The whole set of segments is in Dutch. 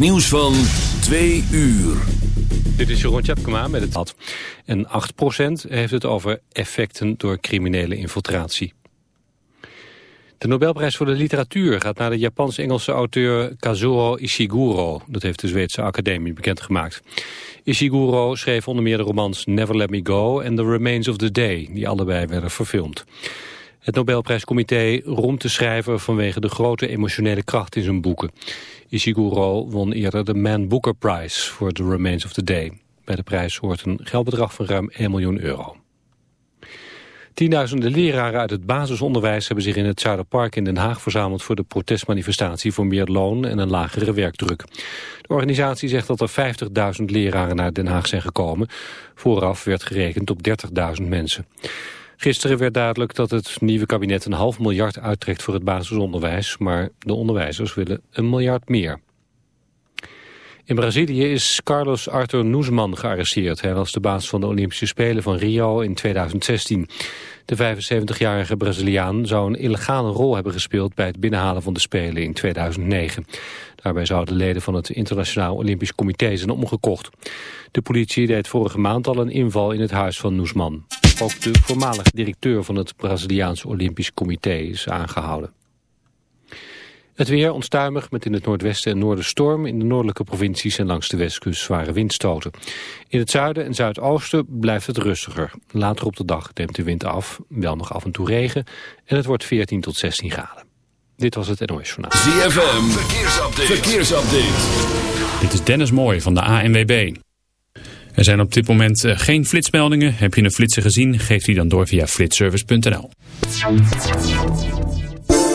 Nieuws van 2 uur. Dit is Jeroen Tjepkema met het had. En 8% heeft het over effecten door criminele infiltratie. De Nobelprijs voor de literatuur gaat naar de Japans-Engelse auteur Kazuo Ishiguro. Dat heeft de Zweedse Academie bekendgemaakt. Ishiguro schreef onder meer de romans Never Let Me Go en The Remains of the Day, die allebei werden verfilmd. Het Nobelprijscomité roemt de schrijver vanwege de grote emotionele kracht in zijn boeken. Ishiguro won eerder de Man Booker Prize voor The Remains of the Day. Bij de prijs hoort een geldbedrag van ruim 1 miljoen euro. Tienduizenden leraren uit het basisonderwijs hebben zich in het Zuiderpark in Den Haag verzameld voor de protestmanifestatie voor meer loon en een lagere werkdruk. De organisatie zegt dat er 50.000 leraren naar Den Haag zijn gekomen. Vooraf werd gerekend op 30.000 mensen. Gisteren werd duidelijk dat het nieuwe kabinet een half miljard uittrekt voor het basisonderwijs, maar de onderwijzers willen een miljard meer. In Brazilië is Carlos Arthur Noesman gearresteerd. Hij was de baas van de Olympische Spelen van Rio in 2016. De 75-jarige Braziliaan zou een illegale rol hebben gespeeld... bij het binnenhalen van de Spelen in 2009. Daarbij zouden leden van het Internationaal Olympisch Comité zijn omgekocht. De politie deed vorige maand al een inval in het huis van Noesman. Ook de voormalige directeur van het Braziliaans Olympisch Comité is aangehouden. Het weer onstuimig met in het noordwesten en noorden storm. In de noordelijke provincies en langs de westkust zware windstoten. In het zuiden en zuidoosten blijft het rustiger. Later op de dag neemt de wind af, wel nog af en toe regen. En het wordt 14 tot 16 graden. Dit was het NOS Journaal. ZFM, verkeersupdate. verkeersupdate. Dit is Dennis Mooij van de ANWB. Er zijn op dit moment eh, geen flitsmeldingen. Heb je een flitser gezien, geef die dan door via flitservice.nl.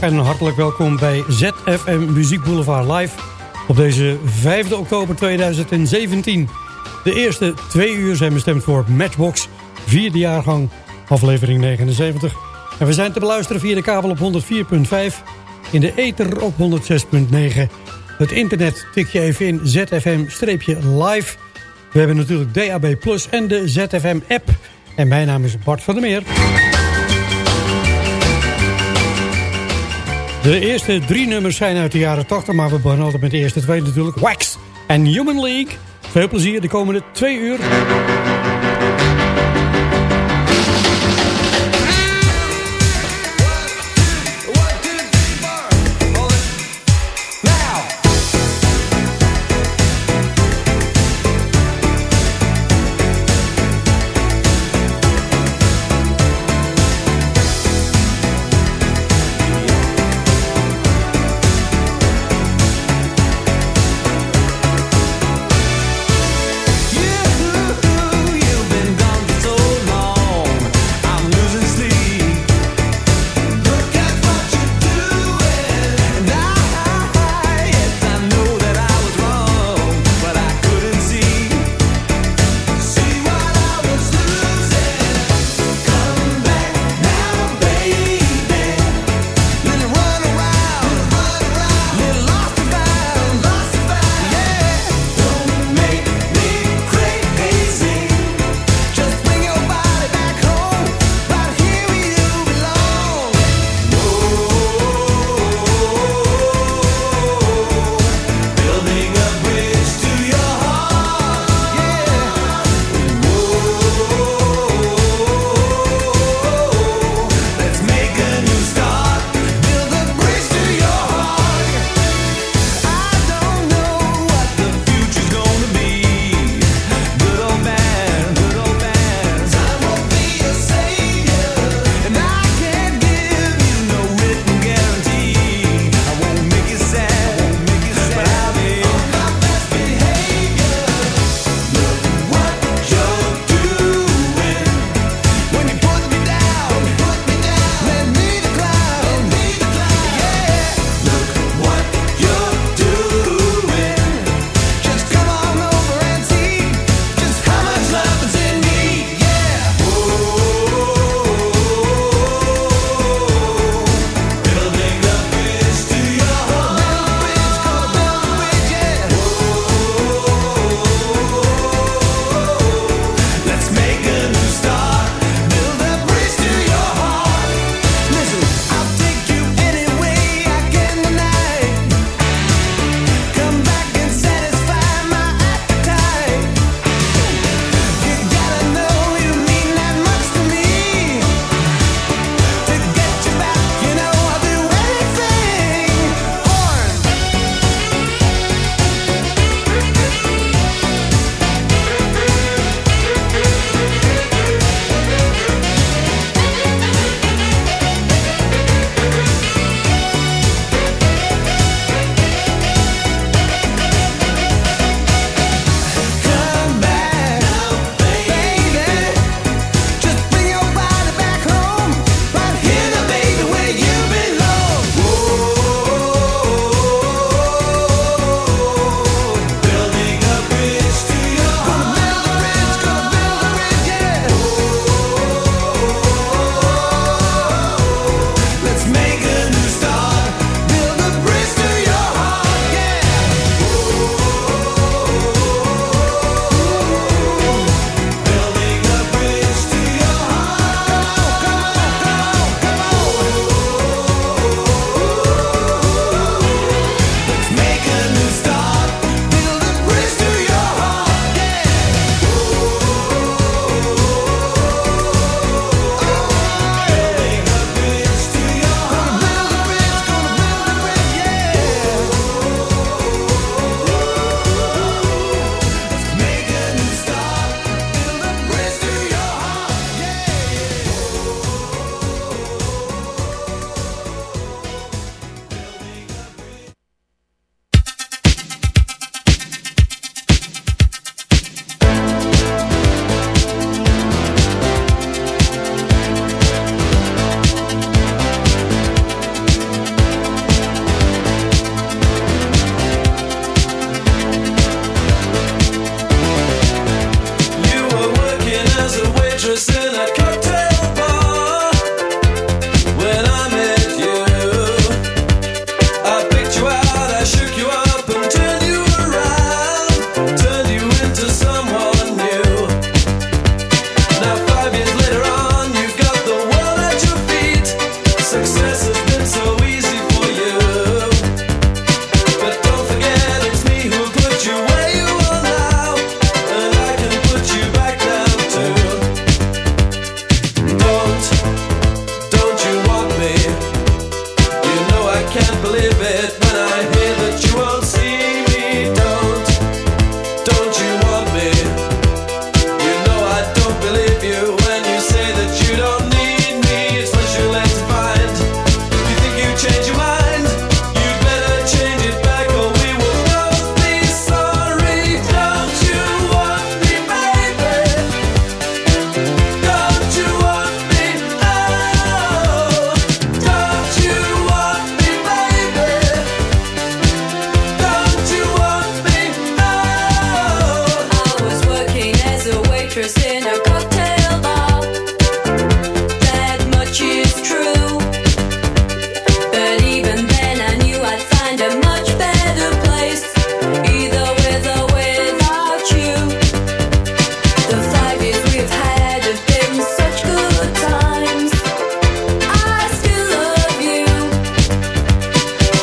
En hartelijk welkom bij ZFM Muziek Boulevard Live op deze 5 oktober 2017. De eerste twee uur zijn bestemd voor Matchbox, vierde jaargang, aflevering 79. En we zijn te beluisteren via de kabel op 104.5, in de ether op 106.9. Het internet tik je even in ZFM-live. We hebben natuurlijk DAB Plus en de ZFM-app. En mijn naam is Bart van der Meer. De eerste drie nummers zijn uit de jaren 80, maar we beginnen altijd met de eerste twee natuurlijk. Wax en Human League. Veel plezier de komende twee uur.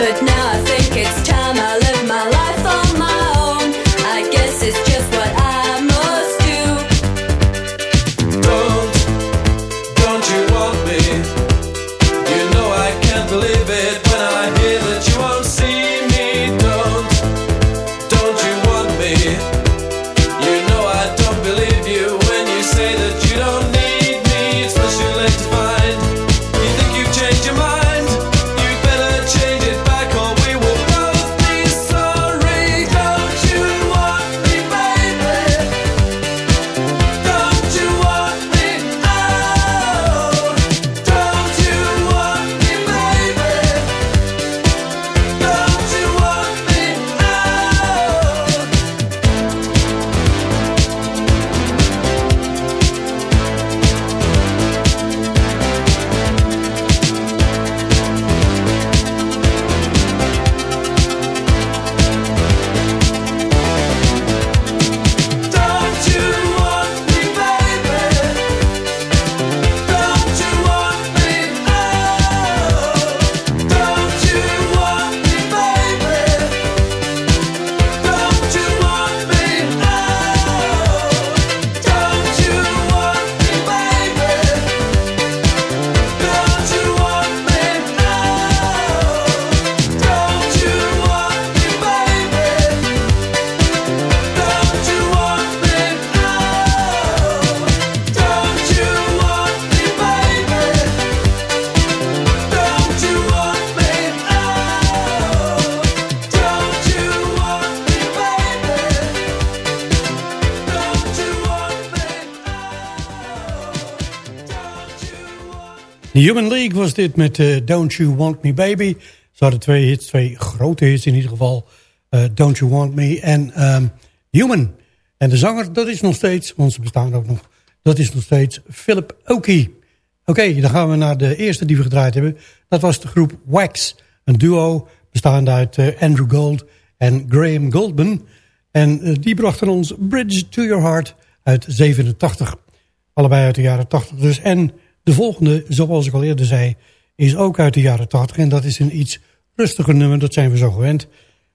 but now I Human League was dit met uh, Don't You Want Me Baby. Ze hadden twee hits, twee grote hits in ieder geval. Uh, Don't You Want Me en um, Human. En de zanger, dat is nog steeds, want ze bestaan ook nog... dat is nog steeds Philip Oakey. Oké, dan gaan we naar de eerste die we gedraaid hebben. Dat was de groep Wax. Een duo bestaande uit uh, Andrew Gold en Graham Goldman. En die brachten ons Bridge to Your Heart uit 87. Allebei uit de jaren 80 dus. En de volgende, zoals ik al eerder zei, is ook uit de jaren 80. En dat is een iets rustiger nummer, dat zijn we zo gewend.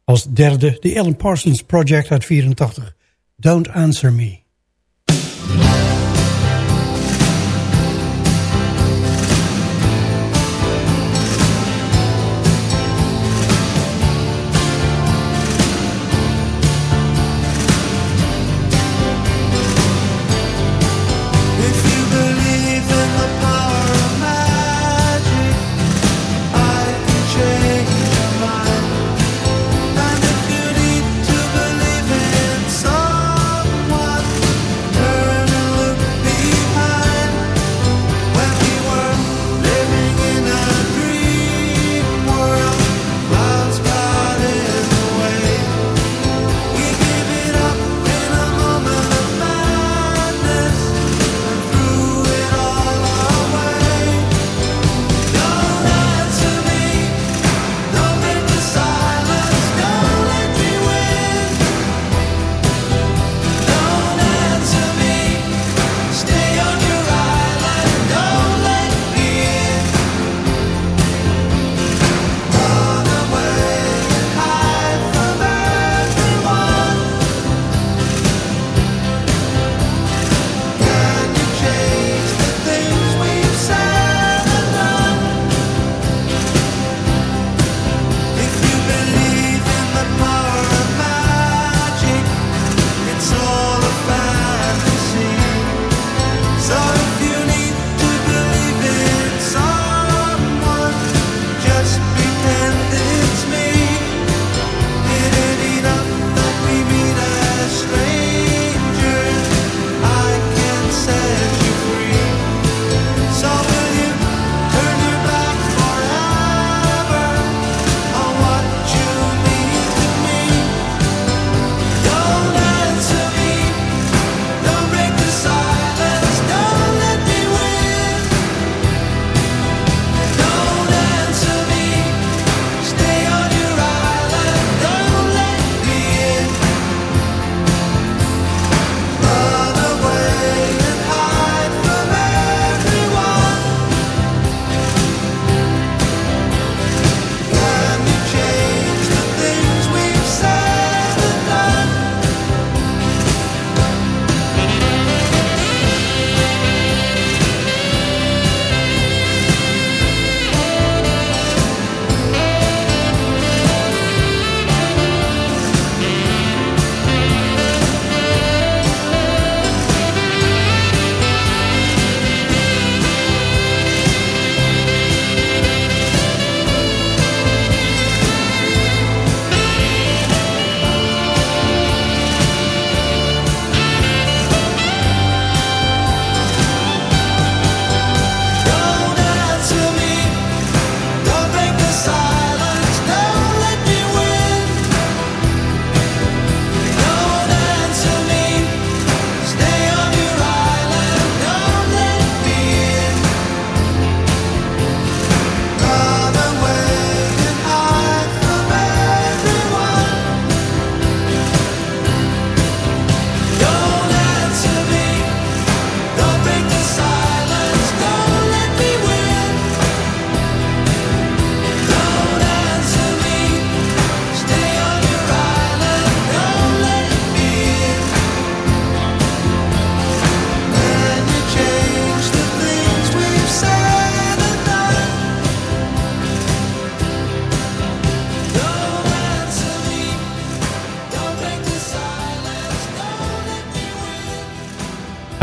Als derde, de Alan Parsons Project uit 84. Don't Answer Me.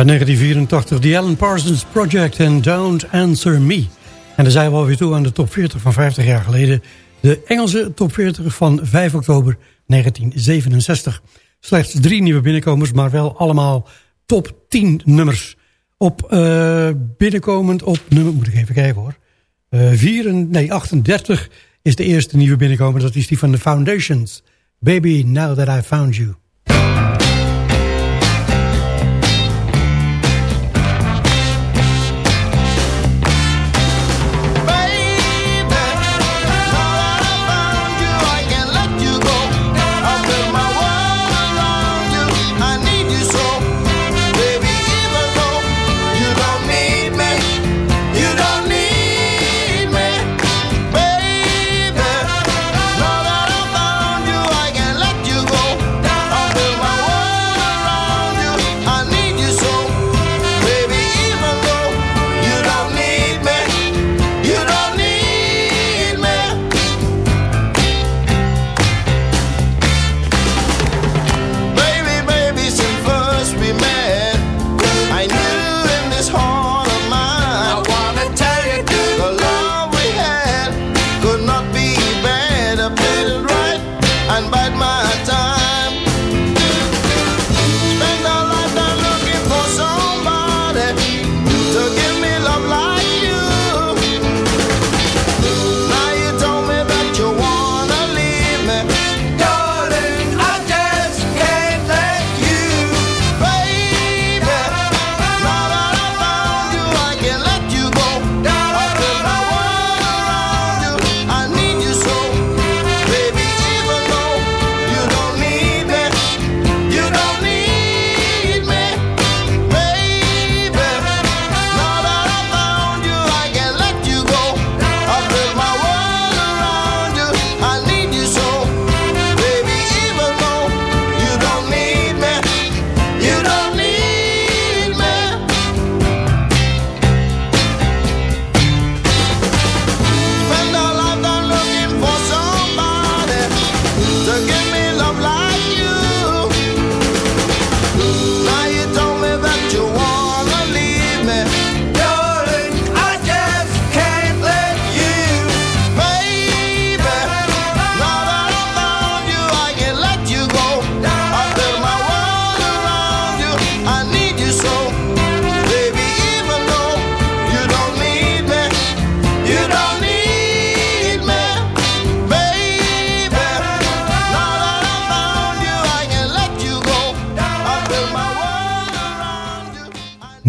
1984, The Alan Parsons Project en Don't Answer Me. En dan zijn we alweer toe aan de top 40 van 50 jaar geleden. De Engelse top 40 van 5 oktober 1967. Slechts drie nieuwe binnenkomers, maar wel allemaal top 10 nummers. Op uh, binnenkomend op nummer, moet ik even kijken hoor. 4, nee, 38 is de eerste nieuwe binnenkomer. Dat is die van The Foundations. Baby, now that I found you.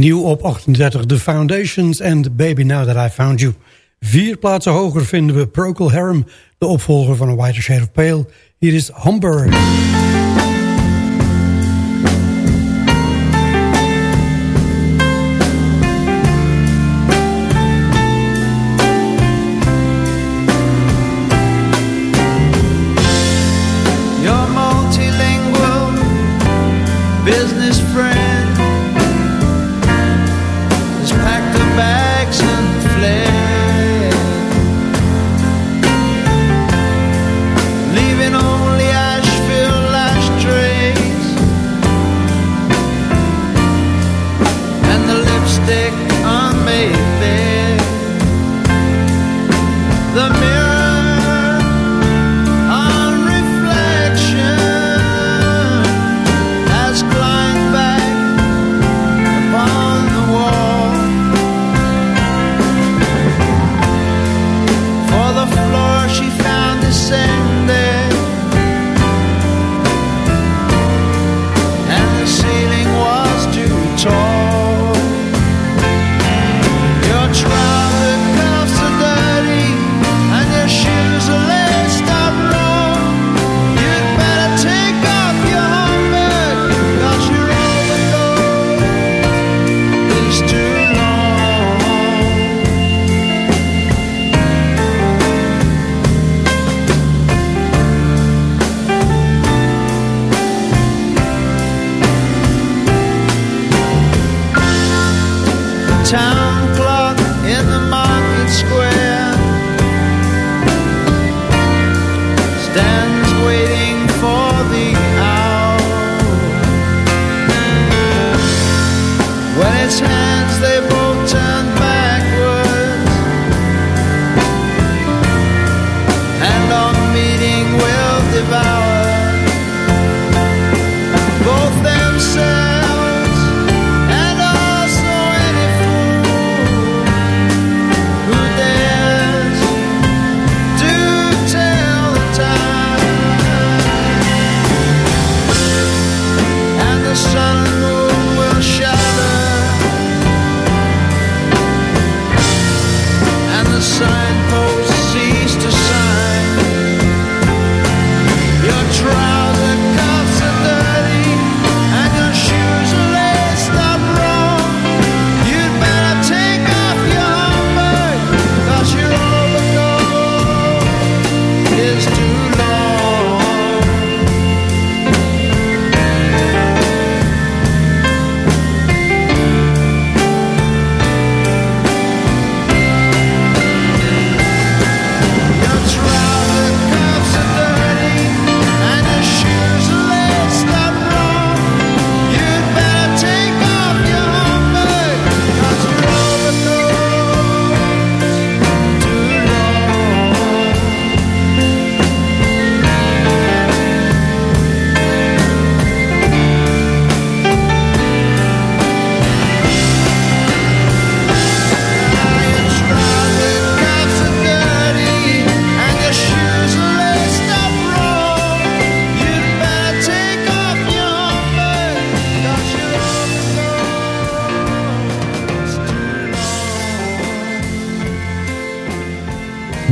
Nieuw op 38, The Foundations and Baby Now That I Found You. Vier plaatsen hoger vinden we Procol Harum, de opvolger van A Whiter Shade of Pale. Hier is Hamburg. town.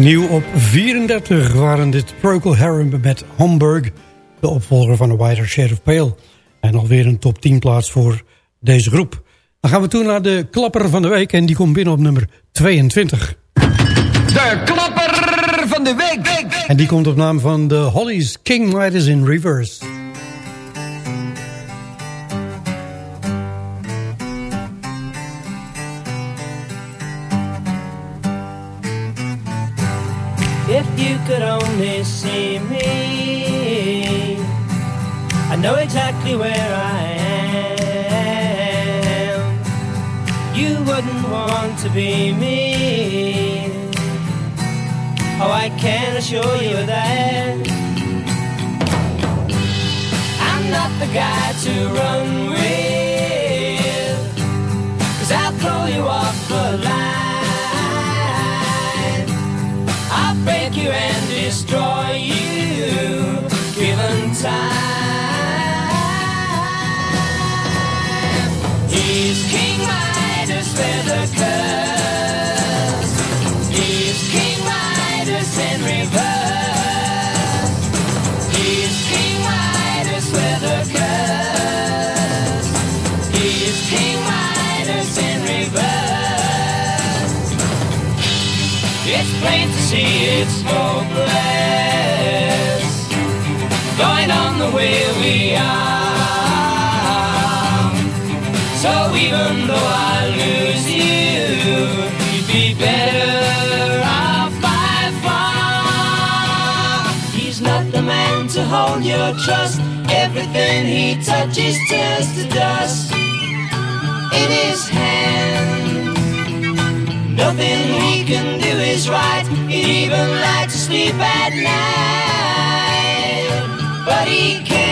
Nieuw op 34 waren dit Procol Harum met Hamburg, de opvolger van A Wider Shade of Pale. En alweer een top 10 plaats voor deze groep. Dan gaan we toe naar de klapper van de week en die komt binnen op nummer 22. De klapper van de week! En die komt op naam van de Hollies King Riders in Reverse. know exactly where I am. You wouldn't want to be me. Oh, I can assure you that. I'm not the guy to run with. Cause I'll throw you off the line. I'll break you and destroy you. Given time. It's plain to see it's hopeless. Going on the way we are. So even though I lose you, you'd be better off by far. He's not the man to hold your trust. Everything he touches turns to dust in his hand. Nothing he can do is right. He'd even like to sleep at night. But he can't.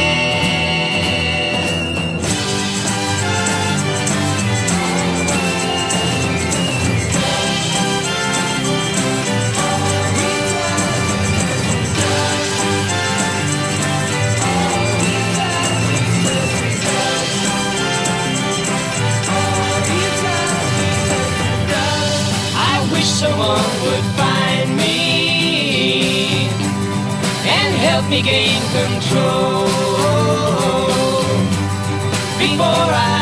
one would find me and help me gain control before I.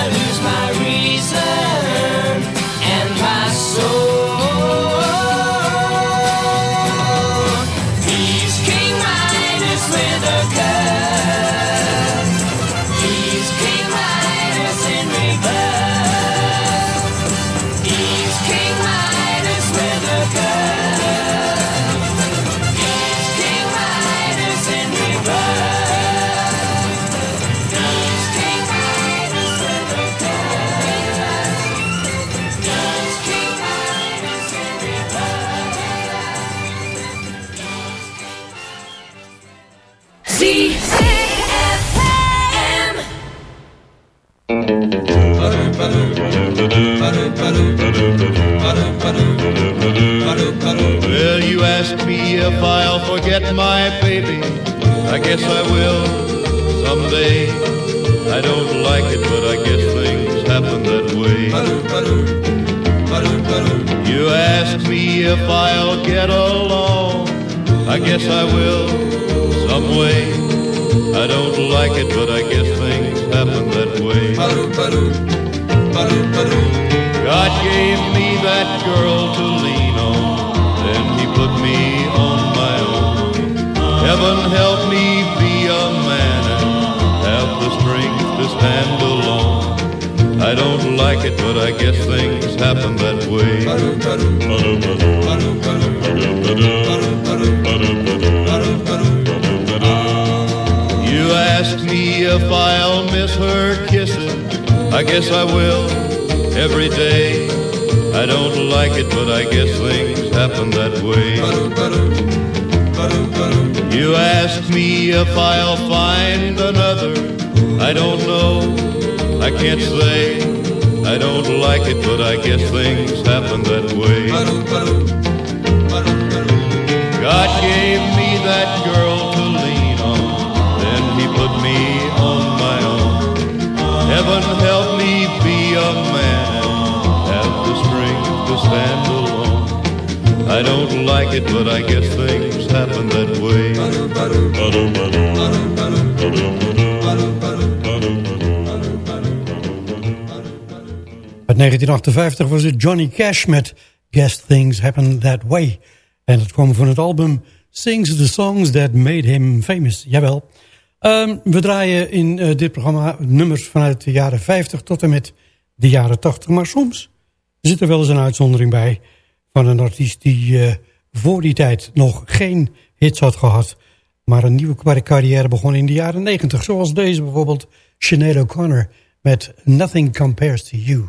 Well, you ask me if I'll forget my baby. I guess I will someday. I don't like it, but I guess things happen that way. You ask me if I'll get along. I guess I will some way. I don't like it, but I guess things happen that way. Gave me that girl to lean on, then he put me on my own. Heaven help me be a man and have the strength to stand alone. I don't like it, but I guess things happen that way. You ask me if I'll miss her kisses. I guess I will every day. I don't like it, but I guess things happen that way. You ask me if I'll find another. I don't know. I can't say. I don't like it, but I guess things happen that way. God gave me that girl to lean on, then he put me stand alone. I don't like it, but I guess things happen that way. Uit 1958 was het Johnny Cash met Guess Things Happen That Way. En dat kwam van het album Sings the Songs That Made Him Famous. Jawel. Ehm, we draaien in eh, dit programma nummers vanuit de jaren 50 tot en met de jaren 80. Maar soms zit er wel eens een uitzondering bij van een artiest die eh, voor die tijd nog geen hits had gehad. Maar een nieuwe carrière begon in de jaren 90. Zoals deze bijvoorbeeld Sinead O'Connor met Nothing Compares to You.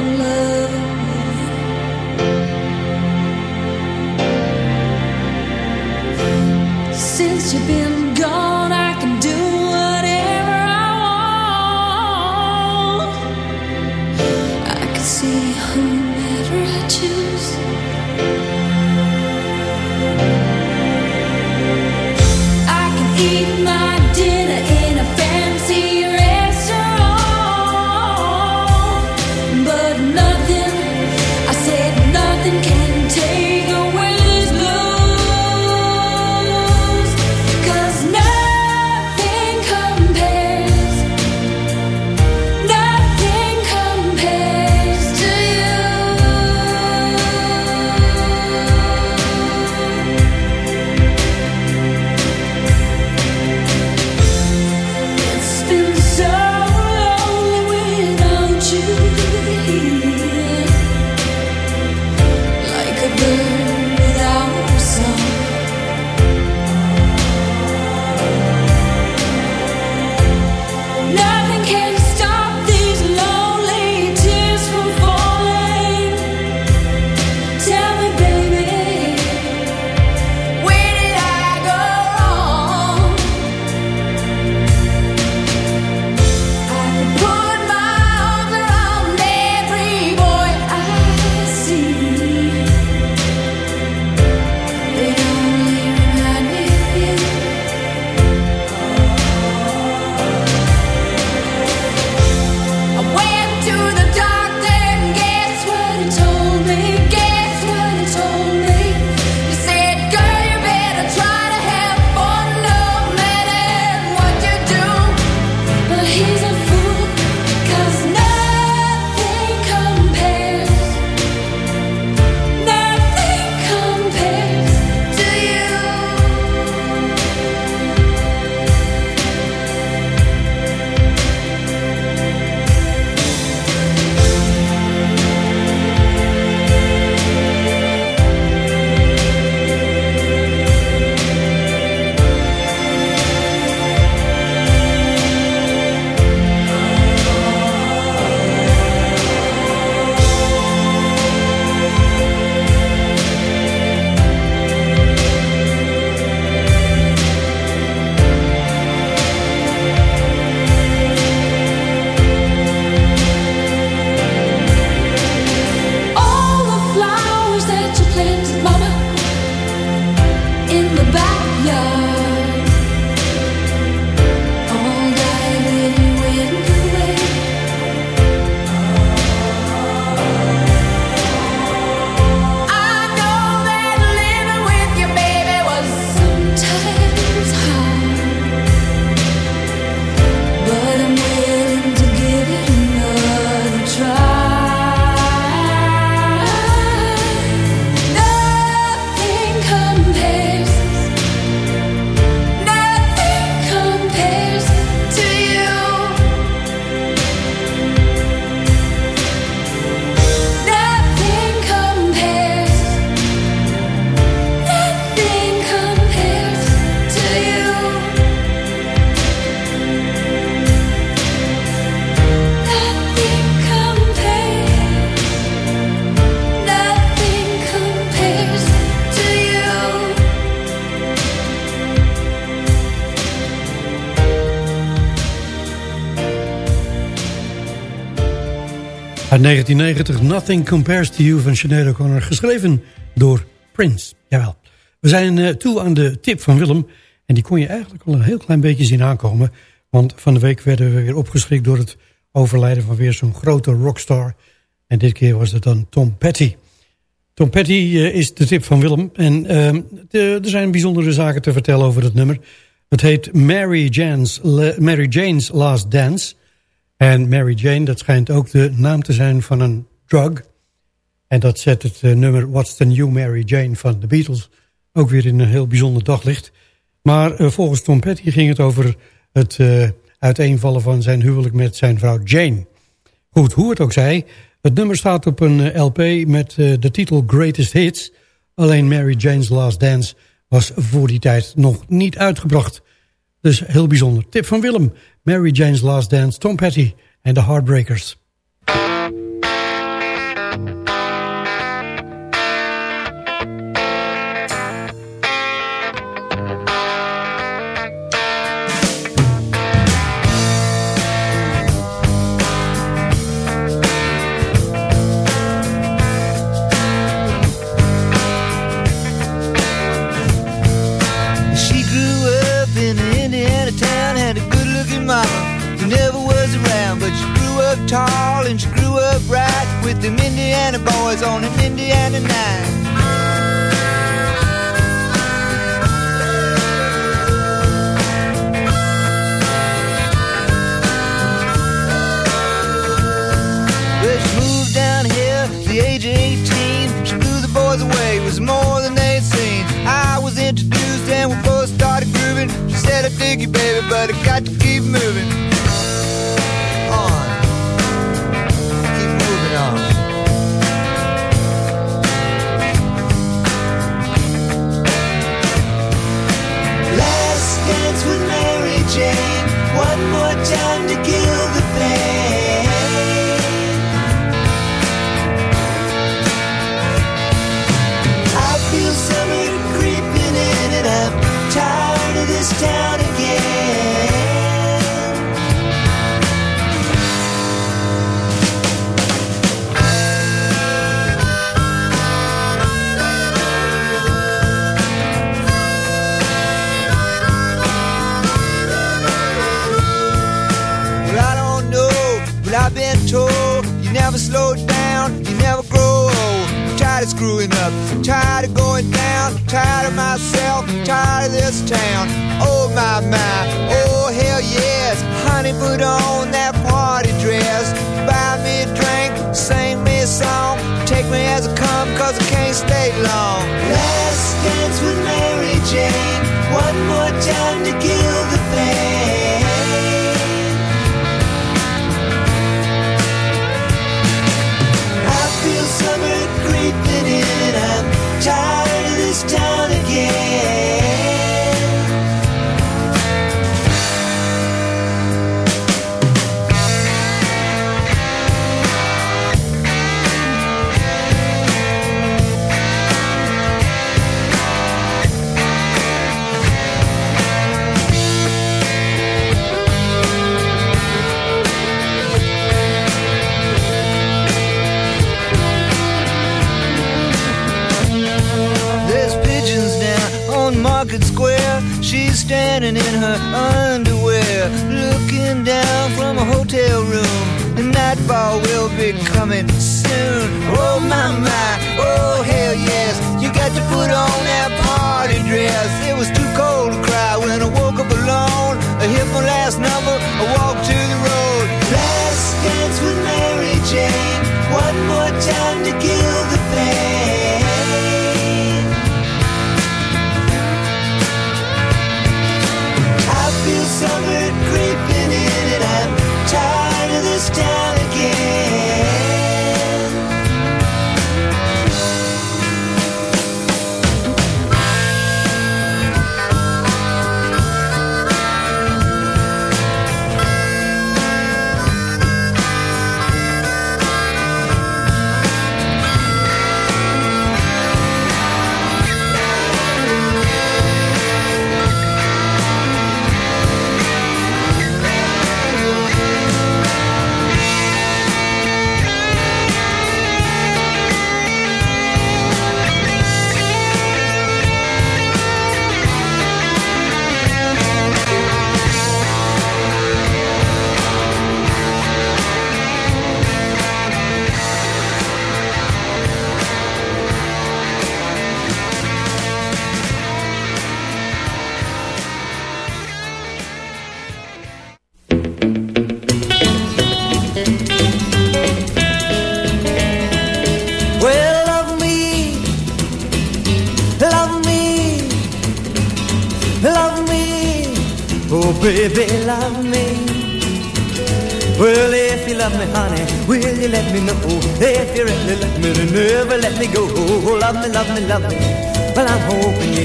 Uit 1990 Nothing Compares to You van Sinead O'Connor. Geschreven door Prince. Jawel. We zijn uh, toe aan de tip van Willem. En die kon je eigenlijk al een heel klein beetje zien aankomen. Want van de week werden we weer opgeschrikt door het overlijden van weer zo'n grote rockstar. En dit keer was het dan Tom Petty. Tom Petty uh, is de tip van Willem. En uh, er zijn bijzondere zaken te vertellen over het nummer. Het heet Mary Jane's, Mary Jane's Last Dance. En Mary Jane, dat schijnt ook de naam te zijn van een drug. En dat zet het uh, nummer What's the New Mary Jane van de Beatles ook weer in een heel bijzonder daglicht. Maar uh, volgens Tom Petty ging het over het uh, uiteenvallen van zijn huwelijk met zijn vrouw Jane. Goed, hoe het ook zij, het nummer staat op een LP met de titel Greatest Hits. Alleen Mary Jane's Last Dance was voor die tijd nog niet uitgebracht. Dus heel bijzonder. Tip van Willem. Mary Jane's Last Dance, Tom Petty and The Heartbreakers. Screwing up, tired of going down, tired of myself, tired of this town. Oh my my, oh hell yes, honey, put on that party dress, buy me a drink, sing me a song, take me as I come, cause I can't stay long. The nightfall will be coming soon. Oh my my, oh hell yes, you got to put on that party dress. It was too cold to cry when I woke up alone. I hit my last number, I walked to the road. Last dance with Mary Jane. One more time to kill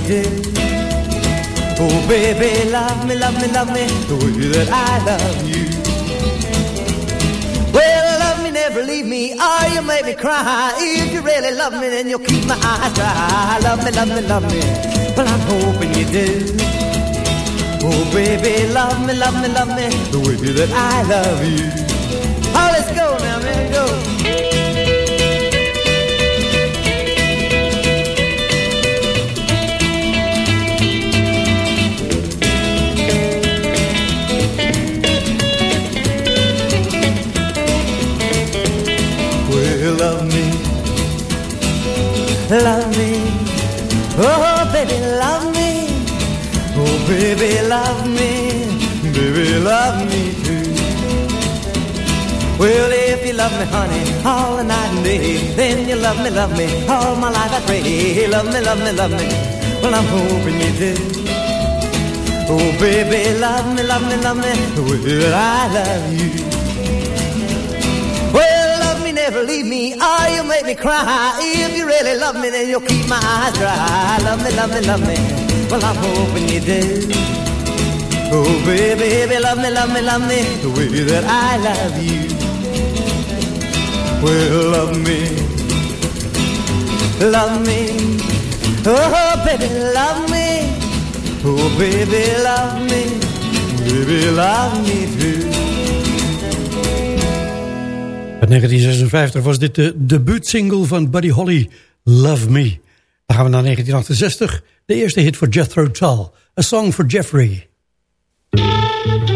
hoping. Oh, baby, love me, love me, love me, the way that I love you. Well, love me, never leave me, or you make me cry. If you really love me, then you'll keep my eyes dry. Love me, love me, love me. Well, I'm hoping you do. Oh, baby, love me, love me, love me, the way that I love you. Oh, let's go now, man, go. Love me, baby, love me too. Well, if you love me, honey, all the night and day, then you love me, love me, all my life I pray. Love me, love me, love me, well, I'm hoping you do. Oh, baby, love me, love me, love me, that I love you. Well, love me, never leave me, or you make me cry. If you really love me, then you'll keep my eyes dry. Love me, love me, love me. Well, I'm hoping you do. Oh, baby, baby, love me, love me, love me, the way that I love you. Well, love me, love me, oh, baby, love me, oh, baby, love me, baby, love me too. Uit 1956 was dit de debuutsingle van Buddy Holly, Love Me. Dan gaan we naar 1968, de eerste hit voor Jethro Tull, A Song for Jeffrey. Música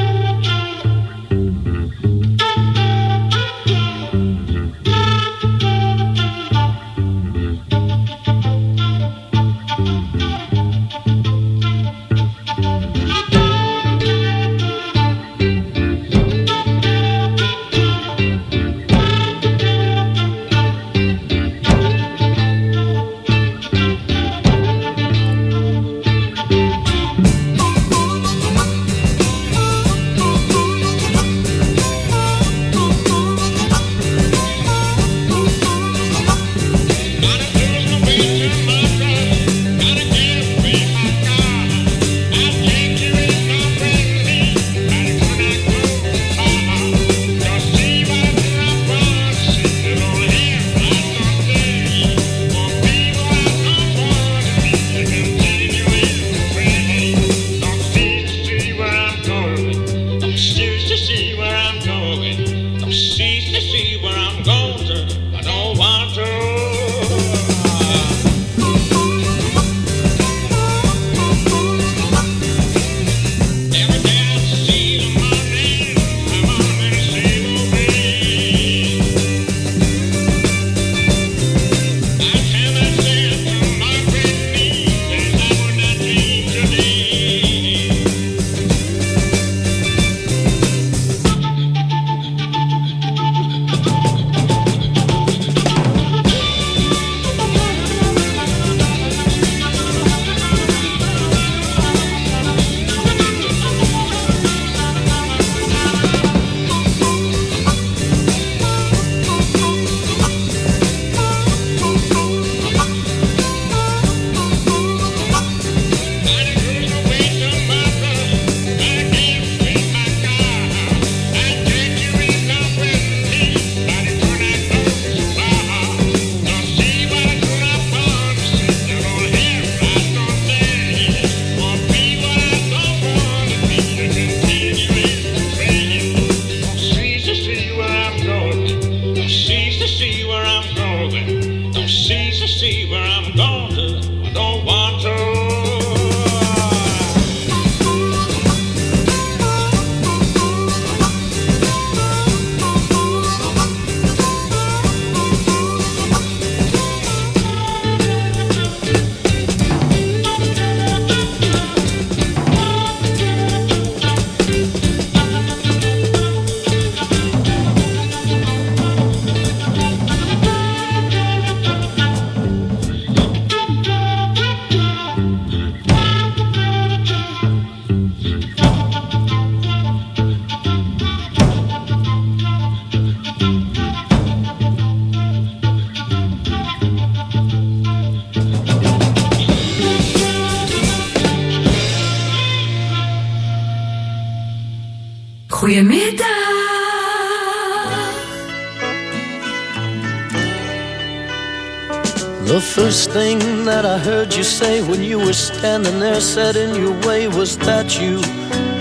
say when you were standing there set in your way was that you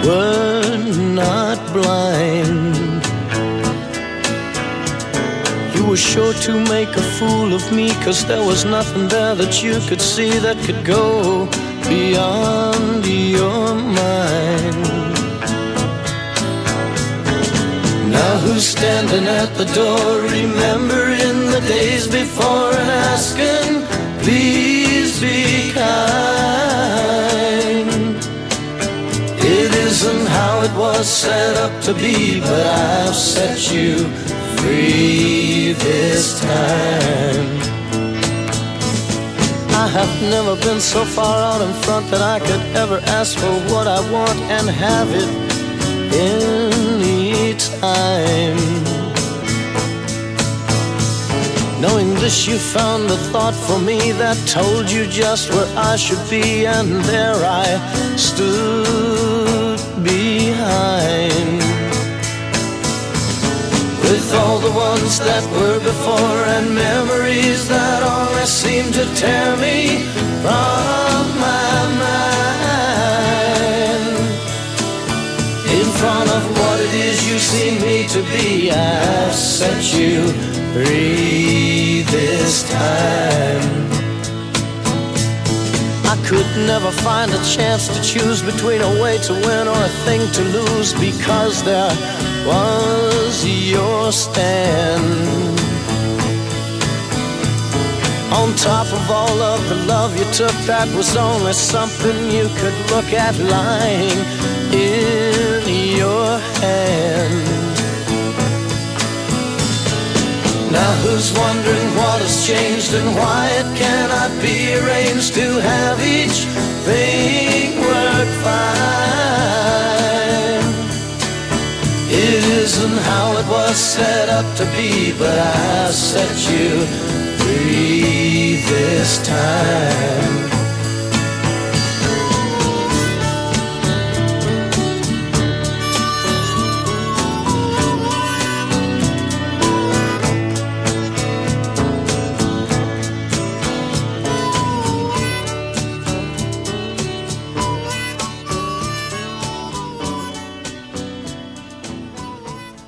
were not blind. You were sure to make a fool of me, cause there was nothing there that you could see that could go beyond your mind. Now who's standing at the door, remembering the days before and asking, please be kind. It isn't how it was set up to be, but I've set you free this time. I have never been so far out in front that I could ever ask for what I want and have it any time. Knowing this, you found a thought for me that told you just where I should be, and there I stood behind. With all the ones that were before and memories that only seem to tear me from my mind. In front of what it is you see me to be, I've set you free this time. I could never find a chance to choose between a way to win or a thing to lose because there was your stand. On top of all of the love you took, that was only something you could look at lying in your hand. Now who's wondering what has changed and why it cannot be arranged to have each thing work fine? It isn't how it was set up to be, but I set you free this time.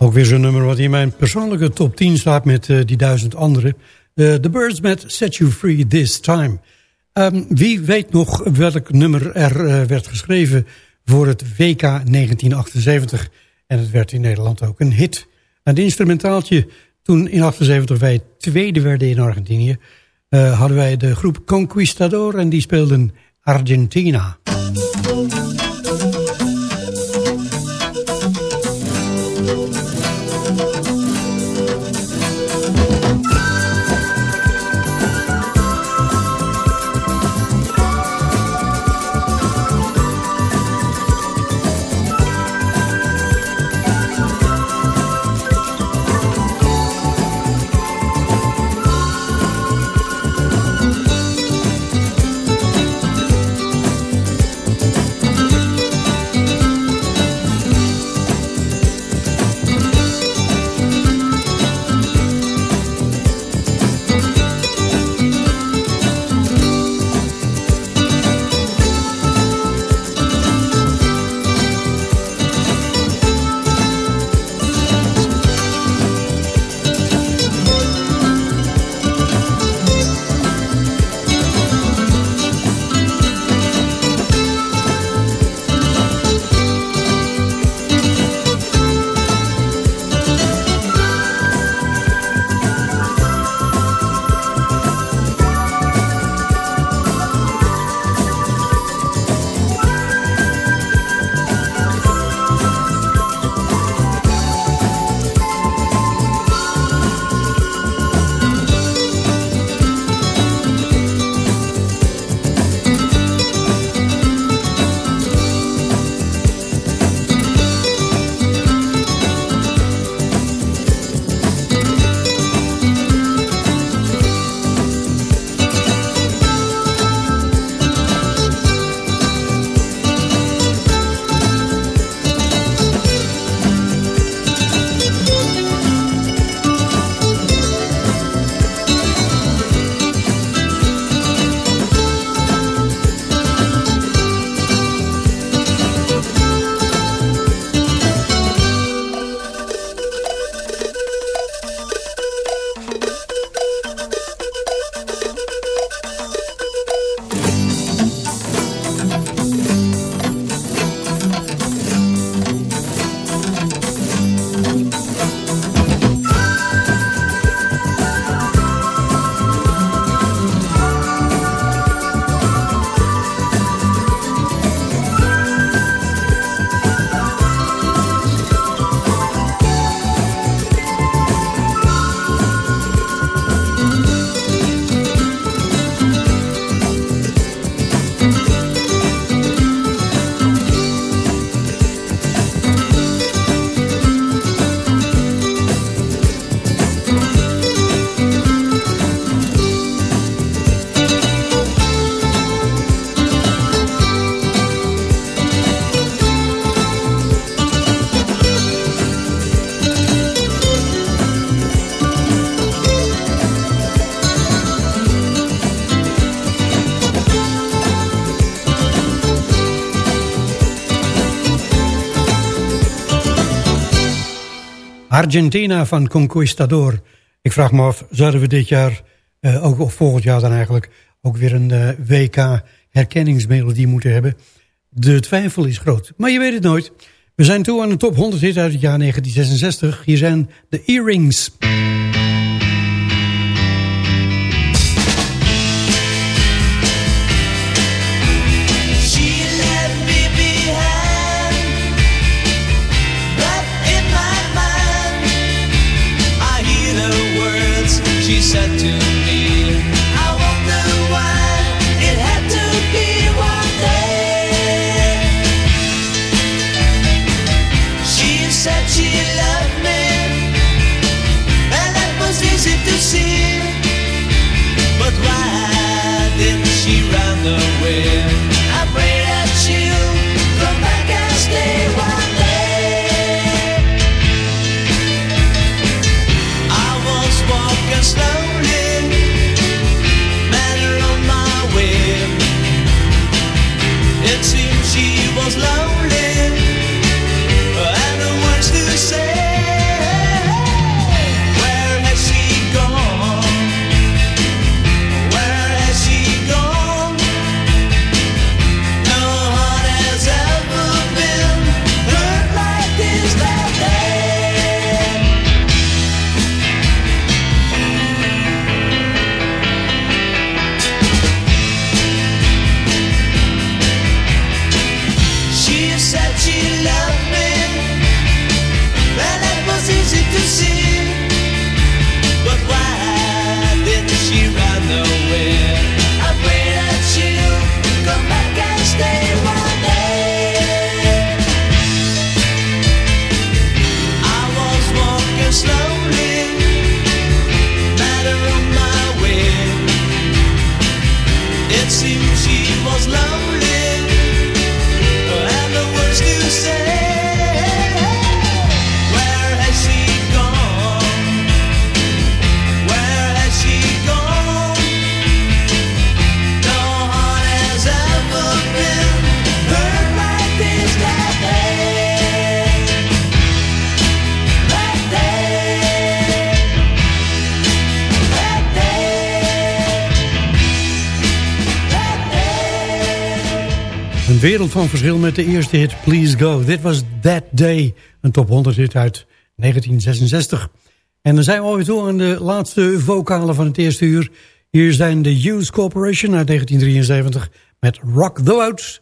Ook weer zo'n nummer wat in mijn persoonlijke top 10 staat met eh, die duizend andere. Eh, The Birds met Set You Free This Time. Ehm, wie weet nog welk nummer er eh, werd geschreven voor het WK 1978. En het werd in Nederland ook een hit. Een instrumentaaltje toen in 78 wij tweede werden in Argentinië... hadden wij de groep Conquistador en die speelden Argentina. Argentina van Conquistador. Ik vraag me af, zouden we dit jaar, uh, ook of volgend jaar dan eigenlijk... ook weer een uh, WK herkenningsmelodie moeten hebben? De twijfel is groot, maar je weet het nooit. We zijn toe aan de top 100 hit uit het jaar 1966. Hier zijn de Earrings. Wereld van verschil met de eerste hit Please Go. Dit was That Day, een top 100 hit uit 1966. En dan zijn we alweer toe aan de laatste vocalen van het eerste uur. Hier zijn de Hughes Corporation uit 1973 met Rock the Boat.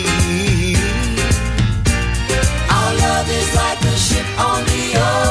Love is like a ship on the ocean.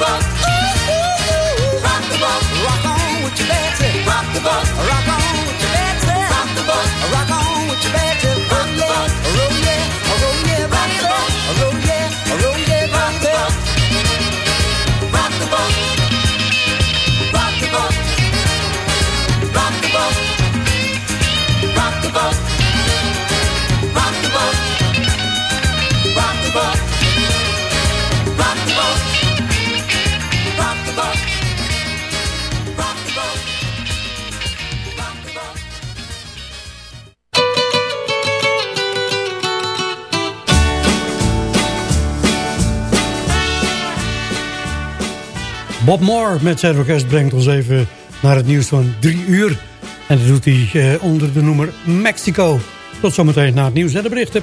Rock the boat. Rock on with your Betsy. Rock the boat. Rock on Met zijn orkest brengt ons even naar het nieuws van drie uur. En dat doet hij eh, onder de noemer Mexico. Tot zometeen na het nieuws en de berichten.